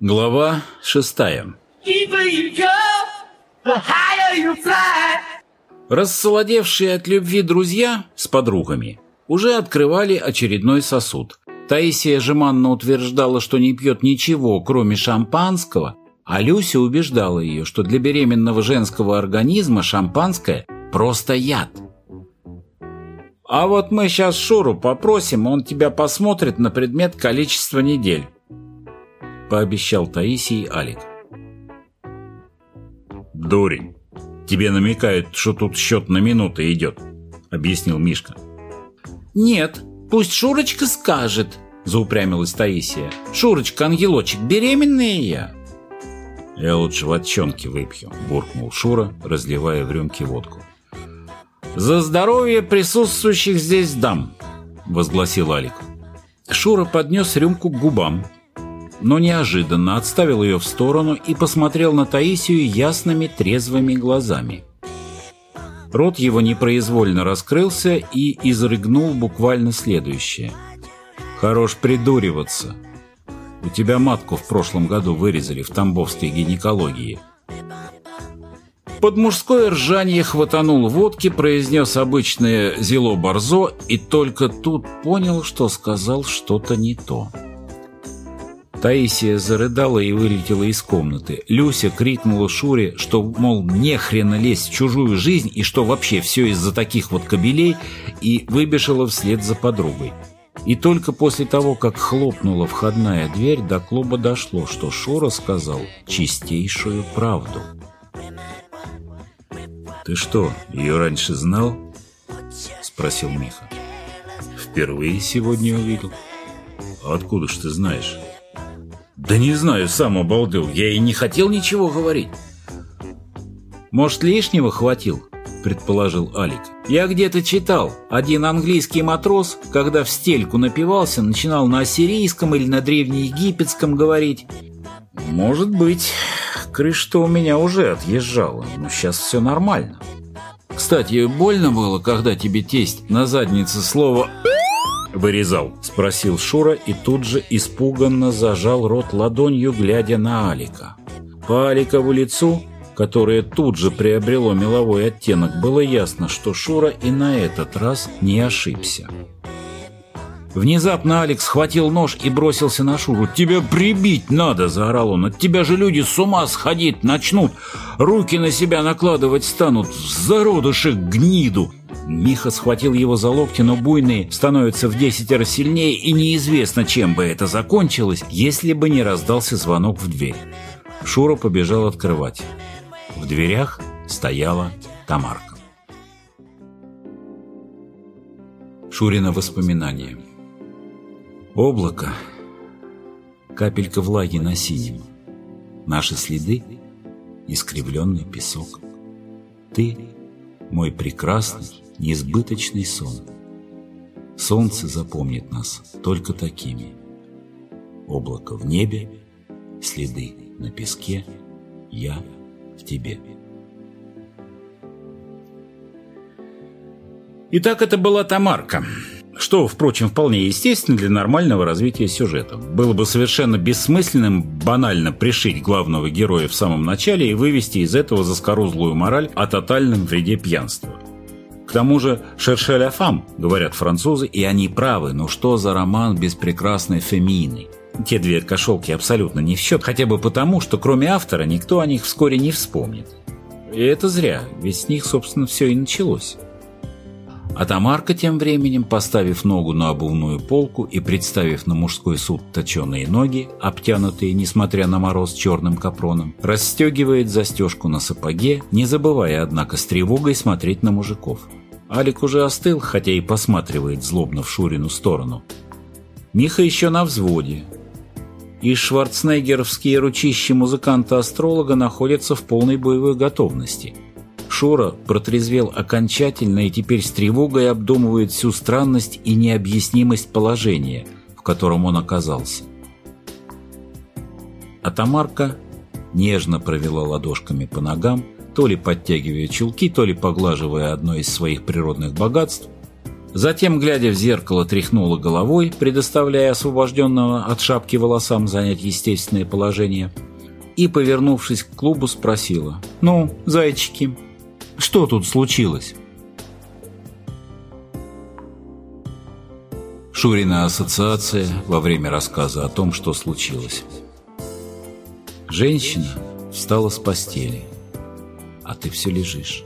Глава шестая Рассолодевшие от любви друзья с подругами уже открывали очередной сосуд. Таисия жеманно утверждала, что не пьет ничего, кроме шампанского, а Люся убеждала ее, что для беременного женского организма шампанское – просто яд. «А вот мы сейчас Шуру попросим, он тебя посмотрит на предмет количества недель», – пообещал Таисии Алик. «Дурень, тебе намекают, что тут счет на минуты идет», – объяснил Мишка. «Нет, пусть Шурочка скажет», – заупрямилась Таисия. «Шурочка, ангелочек, беременная я». «Я лучше водчонки выпью», – буркнул Шура, разливая в рюмки водку. «За здоровье присутствующих здесь дам», – возгласил Алик. Шура поднес рюмку к губам, но неожиданно отставил ее в сторону и посмотрел на Таисию ясными трезвыми глазами. Рот его непроизвольно раскрылся и изрыгнул буквально следующее. «Хорош придуриваться. У тебя матку в прошлом году вырезали в Тамбовской гинекологии». Под мужское ржание хватанул водки, произнес обычное «зело борзо» и только тут понял, что сказал что-то не то. Таисия зарыдала и вылетела из комнаты. Люся крикнула Шуре, что, мол, не хрена лезть в чужую жизнь и что вообще все из-за таких вот кобелей, и выбежала вслед за подругой. И только после того, как хлопнула входная дверь, до клуба дошло, что Шура сказал чистейшую правду. «Ты что, ее раньше знал?» — спросил Миха. «Впервые сегодня увидел. А откуда ж ты знаешь?» «Да не знаю, сам обалдел. Я и не хотел ничего говорить». «Может, лишнего хватил?» – предположил Алик. «Я где-то читал. Один английский матрос, когда в стельку напивался, начинал на ассирийском или на древнеегипетском говорить. Может быть, крыша-то у меня уже отъезжала, но сейчас все нормально. Кстати, больно было, когда тебе тесть на заднице слово вырезал?» – спросил Шура и тут же испуганно зажал рот ладонью, глядя на Алика. По Аликову лицу, которое тут же приобрело меловой оттенок, было ясно, что Шура и на этот раз не ошибся. Внезапно Алекс схватил нож и бросился на Шуру. «Тебя прибить надо!» – заорал он. «От тебя же люди с ума сходить начнут! Руки на себя накладывать станут! Зародыши гниду!» Миха схватил его за локти, но буйные становятся в десятеро сильнее, и неизвестно, чем бы это закончилось, если бы не раздался звонок в дверь. Шура побежал открывать. В дверях стояла Тамарка. Шурина воспоминания. Облако. Капелька влаги на синем. Наши следы — искривленный песок. Ты — мой прекрасный, несбыточный сон. Солнце запомнит нас только такими. Облако в небе, следы на песке, я в тебе. Итак, это была Тамарка. Что, впрочем, вполне естественно для нормального развития сюжета. Было бы совершенно бессмысленным банально пришить главного героя в самом начале и вывести из этого заскорузлую мораль о тотальном вреде пьянства. К тому же «шерше фам», говорят французы, и они правы, но что за роман без прекрасной фемины? Те две кошелки абсолютно не в счет, хотя бы потому, что кроме автора никто о них вскоре не вспомнит. И это зря, ведь с них, собственно, все и началось. А Тамарка тем временем, поставив ногу на обувную полку и представив на мужской суд точеные ноги, обтянутые, несмотря на мороз, черным капроном, расстегивает застежку на сапоге, не забывая, однако, с тревогой смотреть на мужиков. Алик уже остыл, хотя и посматривает злобно в Шурину сторону. Миха еще на взводе. И шварценеггеровские ручищи музыканта-астролога находятся в полной боевой готовности – Шура протрезвел окончательно и теперь с тревогой обдумывает всю странность и необъяснимость положения, в котором он оказался. А нежно провела ладошками по ногам, то ли подтягивая чулки, то ли поглаживая одно из своих природных богатств, Затем, глядя в зеркало, тряхнула головой, предоставляя освобожденного от шапки волосам занять естественное положение, и, повернувшись к клубу, спросила «Ну, зайчики, что тут случилось?» Шурина ассоциация во время рассказа о том, что случилось. Женщина встала с постели, а ты все лежишь.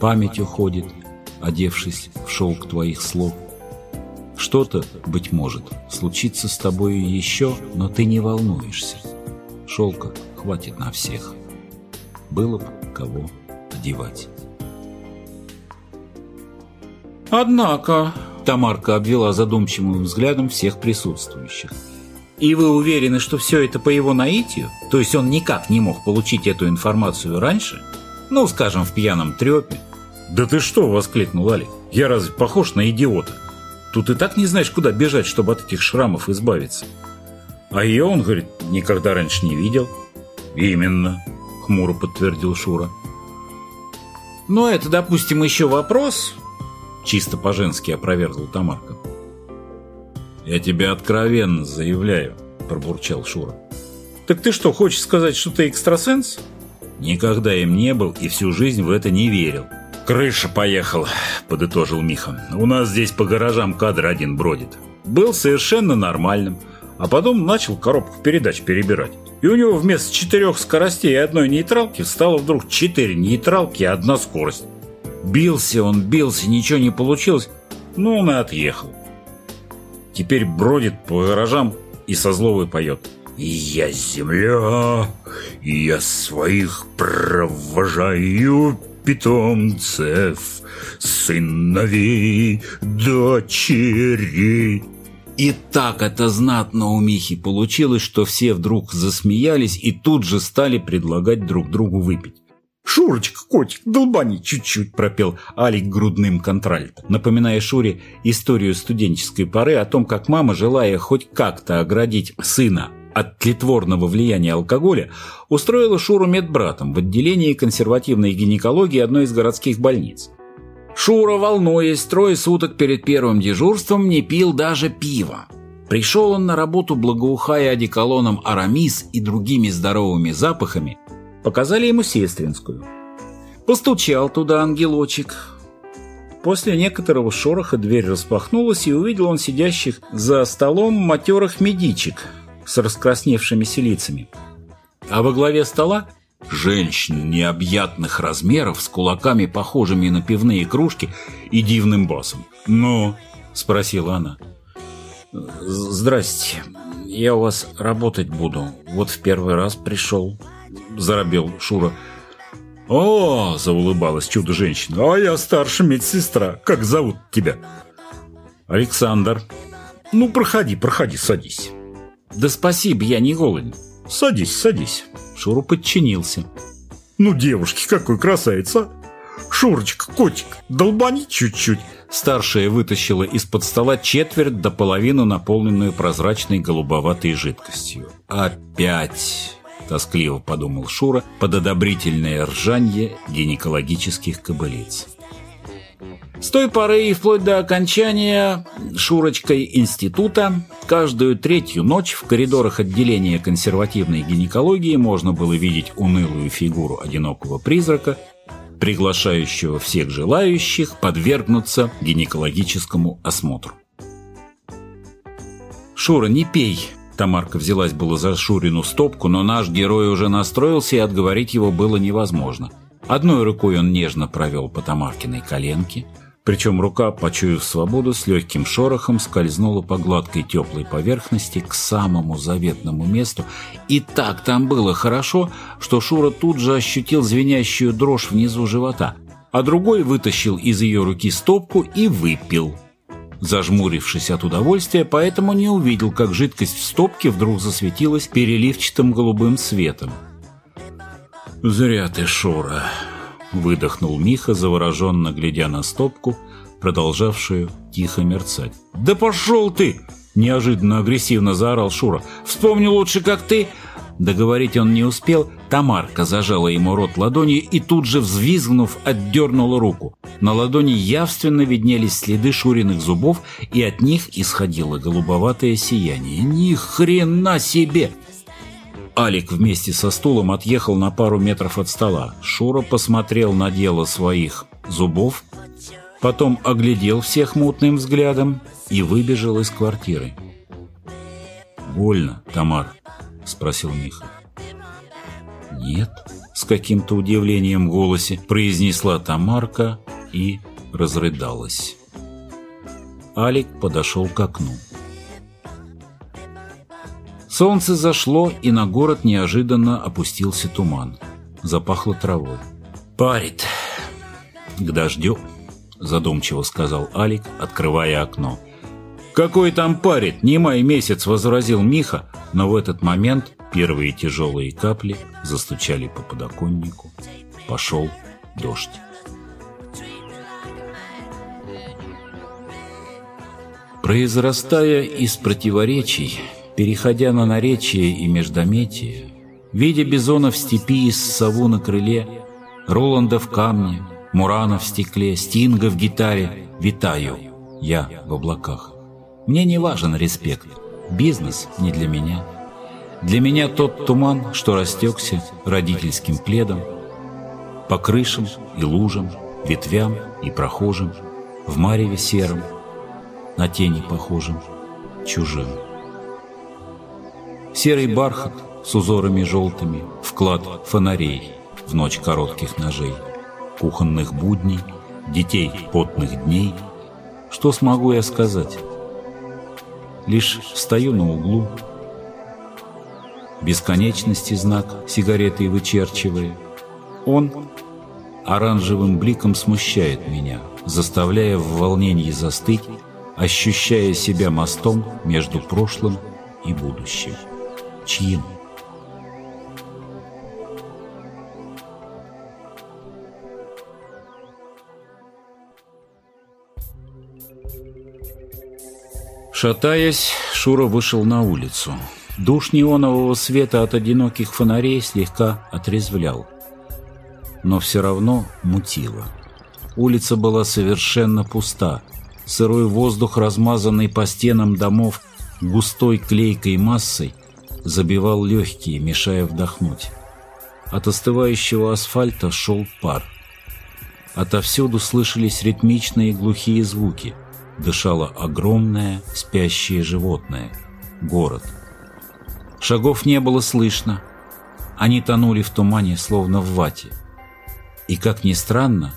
Память уходит, одевшись в шелк твоих слов. Что-то, быть может, случится с тобою еще, но ты не волнуешься. Шелка хватит на всех. Было бы кого одевать. Однако, Тамарка обвела задумчивым взглядом всех присутствующих. И вы уверены, что все это по его наитию? То есть он никак не мог получить эту информацию раньше? Ну, скажем, в пьяном трепе? «Да ты что?» – воскликнул Алик. «Я разве похож на идиота? Тут и так не знаешь, куда бежать, чтобы от этих шрамов избавиться». А ее, он говорит, никогда раньше не видел. «Именно», – хмуро подтвердил Шура. «Ну, это, допустим, еще вопрос», – чисто по-женски опровергла Тамарка. «Я тебе откровенно заявляю», – пробурчал Шура. «Так ты что, хочешь сказать, что ты экстрасенс?» «Никогда им не был и всю жизнь в это не верил». «Крыша поехала», – подытожил Миха. «У нас здесь по гаражам кадр один бродит. Был совершенно нормальным, а потом начал коробку передач перебирать. И у него вместо четырех скоростей и одной нейтралки стало вдруг четыре нейтралки и одна скорость. Бился он, бился, ничего не получилось, ну он и отъехал. Теперь бродит по гаражам и со зловой поет. «Я земля, я своих провожаю питомцев, сыновей, дочерей». И так это знатно у Михи получилось, что все вдруг засмеялись и тут же стали предлагать друг другу выпить. «Шурочка, котик, долбани чуть-чуть», – пропел Алик грудным контральто, напоминая Шуре историю студенческой поры о том, как мама, желая хоть как-то оградить сына от тлетворного влияния алкоголя, устроила Шуру медбратом в отделении консервативной гинекологии одной из городских больниц. Шура, волнуясь, трое суток перед первым дежурством не пил даже пива. Пришел он на работу, благоухая одеколоном Арамис и другими здоровыми запахами, показали ему сестринскую. Постучал туда ангелочек. После некоторого шороха дверь распахнулась, и увидел он сидящих за столом матерых медичек с раскрасневшимися лицами. А во главе стола женщин необъятных размеров с кулаками, похожими на пивные кружки, и дивным басом. «Ну?» – спросила она. «Здрасте, я у вас работать буду. Вот в первый раз пришел», – заробел Шура. «О!» – заулыбалась чудо-женщина. «А я старшая медсестра. Как зовут тебя?» «Александр». «Ну, проходи, проходи, садись». «Да спасибо, я не голоден». «Садись, садись». Шура подчинился. «Ну, девушки, какой красавица! Шурочка, котик, долбани чуть-чуть!» Старшая вытащила из-под стола четверть до половины наполненную прозрачной голубоватой жидкостью. «Опять!» – тоскливо подумал Шура под одобрительное ржанье гинекологических кобылиц. С той поры и вплоть до окончания Шурочкой института каждую третью ночь в коридорах отделения консервативной гинекологии можно было видеть унылую фигуру одинокого призрака, приглашающего всех желающих подвергнуться гинекологическому осмотру. «Шура, не пей!» Тамарка взялась было за Шурину стопку, но наш герой уже настроился, и отговорить его было невозможно. Одной рукой он нежно провел по Тамаркиной коленке, причем рука, почуяв свободу, с легким шорохом скользнула по гладкой теплой поверхности к самому заветному месту. И так там было хорошо, что Шура тут же ощутил звенящую дрожь внизу живота, а другой вытащил из ее руки стопку и выпил. Зажмурившись от удовольствия, поэтому не увидел, как жидкость в стопке вдруг засветилась переливчатым голубым светом. «Зря ты, Шура!» Выдохнул Миха, завороженно глядя на стопку, продолжавшую тихо мерцать. «Да пошел ты!» – неожиданно агрессивно заорал Шура. «Вспомни лучше, как ты...» Договорить он не успел, Тамарка зажала ему рот ладонью и тут же, взвизгнув, отдернула руку. На ладони явственно виднелись следы Шуриных зубов, и от них исходило голубоватое сияние. «Ни хрена себе!» Алик вместе со стулом отъехал на пару метров от стола. Шура посмотрел на дело своих зубов, потом оглядел всех мутным взглядом и выбежал из квартиры. «Больно, Тамар?» — спросил Миха. «Нет», — с каким-то удивлением в голосе произнесла Тамарка и разрыдалась. Алик подошел к окну. Солнце зашло, и на город неожиданно опустился туман. Запахло травой. «Парит. К дождю», — задумчиво сказал Алик, открывая окно. «Какой там парит? Не май месяц!» — возразил Миха, но в этот момент первые тяжелые капли застучали по подоконнику. Пошел дождь. Произрастая из противоречий, переходя на наречие и междометие, видя бизона в степи и сову на крыле, Роланда в камне, Мурана в стекле, Стинга в гитаре, витаю я в облаках. Мне не важен респект. Бизнес не для меня. Для меня тот туман, что растекся родительским пледом, по крышам и лужам, ветвям и прохожим, в мареве сером, на тени похожим, чужим. Серый бархат с узорами желтыми, вклад фонарей в ночь коротких ножей, кухонных будней, детей потных дней. Что смогу я сказать? Лишь стою на углу, бесконечности знак сигаретой вычерчивая. Он оранжевым бликом смущает меня, заставляя в волнении застыть, ощущая себя мостом между прошлым и будущим. Чьим? Шатаясь, Шура вышел на улицу. Душ неонового света от одиноких фонарей слегка отрезвлял. Но все равно мутило. Улица была совершенно пуста. Сырой воздух, размазанный по стенам домов густой клейкой массой, забивал легкие, мешая вдохнуть. От остывающего асфальта шел пар. Отовсюду слышались ритмичные глухие звуки – дышало огромное спящее животное — город. Шагов не было слышно. Они тонули в тумане, словно в вате. И, как ни странно,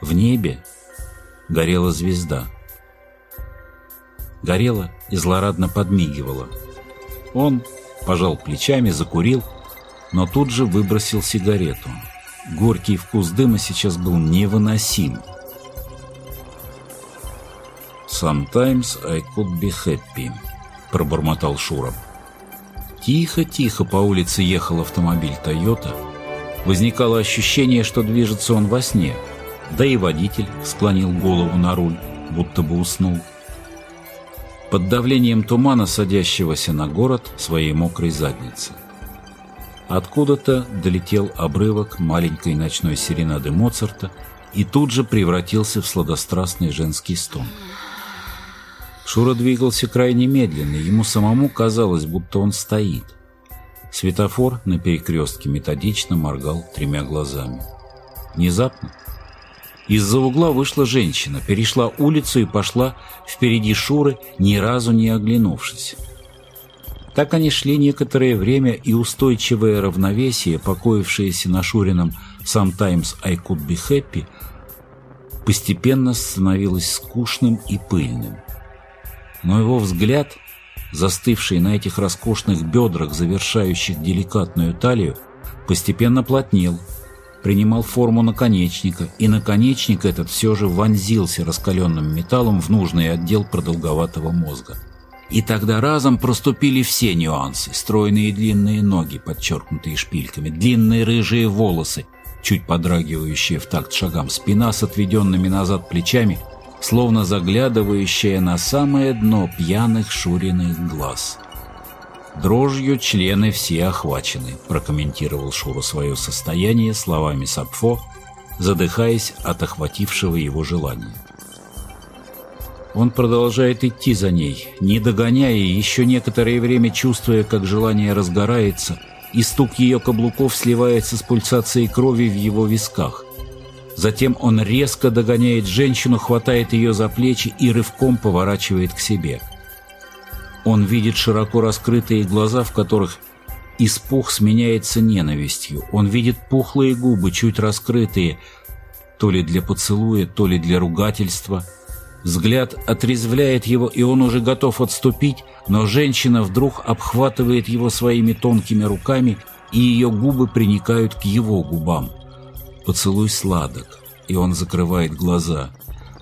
в небе горела звезда. Горела и злорадно подмигивала. Он пожал плечами, закурил, но тут же выбросил сигарету. Горький вкус дыма сейчас был невыносим — «Sometimes I could be happy», — пробормотал Шура. Тихо-тихо по улице ехал автомобиль «Тойота». Возникало ощущение, что движется он во сне, да и водитель склонил голову на руль, будто бы уснул. Под давлением тумана, садящегося на город своей мокрой задницы. Откуда-то долетел обрывок маленькой ночной серенады Моцарта и тут же превратился в сладострастный женский стон. Шура двигался крайне медленно, ему самому казалось, будто он стоит. Светофор на перекрестке методично моргал тремя глазами. Внезапно из-за угла вышла женщина, перешла улицу и пошла впереди Шуры, ни разу не оглянувшись. Так они шли некоторое время, и устойчивое равновесие, покоившееся на Шурином «Sometimes I could be happy», постепенно становилось скучным и пыльным но его взгляд, застывший на этих роскошных бедрах, завершающих деликатную талию, постепенно плотнел, принимал форму наконечника, и наконечник этот все же вонзился раскаленным металлом в нужный отдел продолговатого мозга. И тогда разом проступили все нюансы. Стройные длинные ноги, подчеркнутые шпильками, длинные рыжие волосы, чуть подрагивающие в такт шагам, спина с отведенными назад плечами – словно заглядывающая на самое дно пьяных Шуриных глаз. Дрожью члены все охвачены, прокомментировал Шура свое состояние словами Сапфо, задыхаясь от охватившего его желания. Он продолжает идти за ней, не догоняя, еще некоторое время чувствуя, как желание разгорается, и стук ее каблуков сливается с пульсацией крови в его висках. Затем он резко догоняет женщину, хватает ее за плечи и рывком поворачивает к себе. Он видит широко раскрытые глаза, в которых испух сменяется ненавистью. Он видит пухлые губы, чуть раскрытые, то ли для поцелуя, то ли для ругательства – Взгляд отрезвляет его, и он уже готов отступить, но женщина вдруг обхватывает его своими тонкими руками, и ее губы приникают к его губам. Поцелуй сладок, и он закрывает глаза.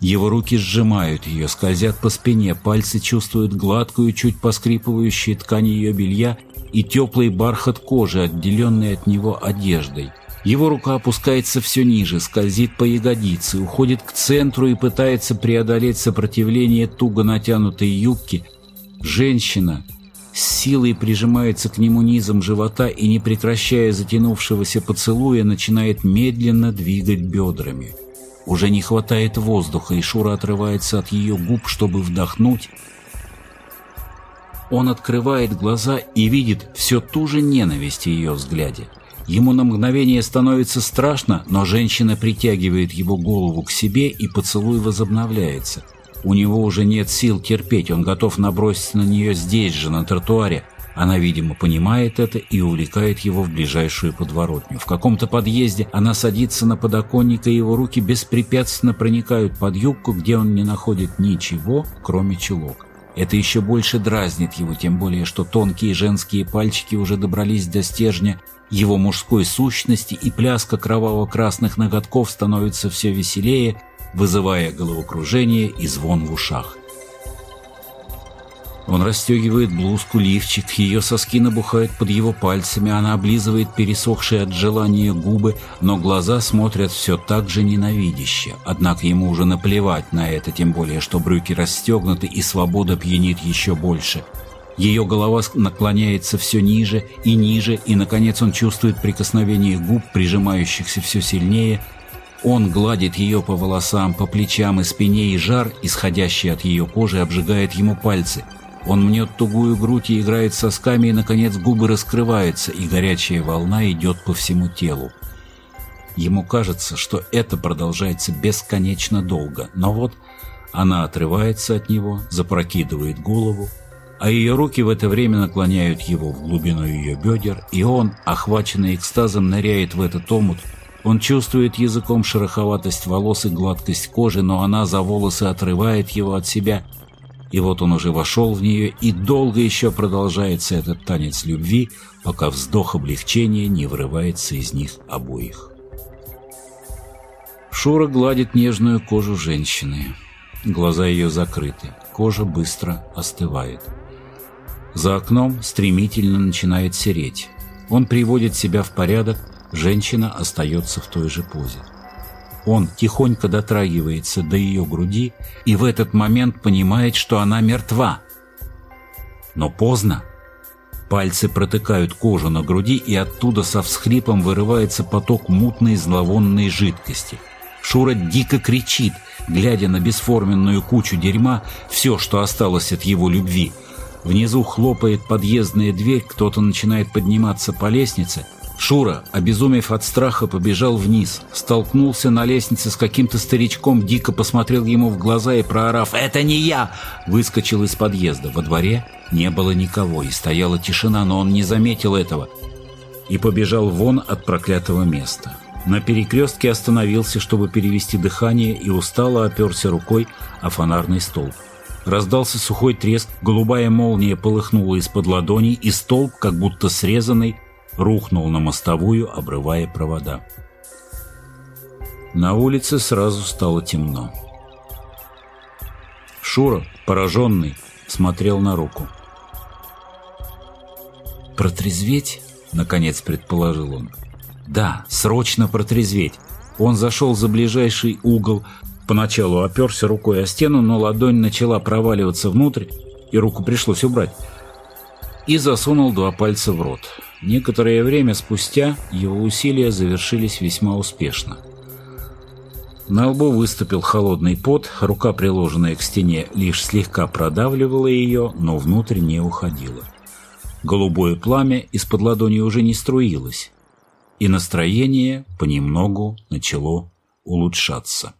Его руки сжимают ее, скользят по спине, пальцы чувствуют гладкую, чуть поскрипывающую ткань ее белья и теплый бархат кожи, отделенный от него одеждой. Его рука опускается все ниже, скользит по ягодице, уходит к центру и пытается преодолеть сопротивление туго натянутой юбки. Женщина с силой прижимается к нему низом живота и, не прекращая затянувшегося поцелуя, начинает медленно двигать бедрами. Уже не хватает воздуха, и Шура отрывается от ее губ, чтобы вдохнуть. Он открывает глаза и видит все ту же ненависть в ее взгляде. Ему на мгновение становится страшно, но женщина притягивает его голову к себе, и поцелуй возобновляется. У него уже нет сил терпеть, он готов наброситься на нее здесь же, на тротуаре. Она, видимо, понимает это и увлекает его в ближайшую подворотню. В каком-то подъезде она садится на подоконник, и его руки беспрепятственно проникают под юбку, где он не находит ничего, кроме чулок. Это еще больше дразнит его, тем более, что тонкие женские пальчики уже добрались до стержня его мужской сущности, и пляска кроваво-красных ноготков становится все веселее, вызывая головокружение и звон в ушах. Он расстегивает блузку, лифчик, ее соски набухают под его пальцами, она облизывает пересохшие от желания губы, но глаза смотрят все так же ненавидяще. Однако ему уже наплевать на это, тем более, что брюки расстегнуты и свобода пьянит еще больше – ее голова наклоняется все ниже и ниже, и, наконец, он чувствует прикосновение губ, прижимающихся все сильнее. Он гладит ее по волосам, по плечам и спине, и жар, исходящий от ее кожи, обжигает ему пальцы. Он мнет тугую грудь и играет сосками, и, наконец, губы раскрываются, и горячая волна идет по всему телу. Ему кажется, что это продолжается бесконечно долго, но вот она отрывается от него, запрокидывает голову, а ее руки в это время наклоняют его в глубину ее бедер, и он, охваченный экстазом, ныряет в этот омут. Он чувствует языком шероховатость волос и гладкость кожи, но она за волосы отрывает его от себя, и вот он уже вошел в нее, и долго еще продолжается этот танец любви, пока вздох облегчения не вырывается из них обоих. Шура гладит нежную кожу женщины. Глаза ее закрыты, кожа быстро остывает. За окном стремительно начинает сереть. Он приводит себя в порядок, женщина остается в той же позе. Он тихонько дотрагивается до ее груди и в этот момент понимает, что она мертва. Но поздно. Пальцы протыкают кожу на груди, и оттуда со всхлипом вырывается поток мутной зловонной жидкости. Шура дико кричит, глядя на бесформенную кучу дерьма, все, что осталось от его любви – Внизу хлопает подъездная дверь, кто-то начинает подниматься по лестнице. Шура, обезумев от страха, побежал вниз. Столкнулся на лестнице с каким-то старичком, дико посмотрел ему в глаза и, проорав «Это не я!» выскочил из подъезда. Во дворе не было никого, и стояла тишина, но он не заметил этого. И побежал вон от проклятого места. На перекрестке остановился, чтобы перевести дыхание, и устало оперся рукой о фонарный столб. Раздался сухой треск, голубая молния полыхнула из-под ладоней, и столб, как будто срезанный, рухнул на мостовую, обрывая провода. На улице сразу стало темно. Шура, пораженный, смотрел на руку. «Протрезветь?» — наконец предположил он. «Да, срочно протрезветь!» Он зашел за ближайший угол, Поначалу оперся рукой о стену, но ладонь начала проваливаться внутрь, и руку пришлось убрать. и засунул два пальца в рот. Некоторое время спустя его усилия завершились весьма успешно. На лбу выступил холодный пот, рука, приложенная к стене, лишь слегка продавливала ее, но внутрь не уходила. Голубое пламя из-под ладони уже не струилось, и настроение понемногу начало улучшаться.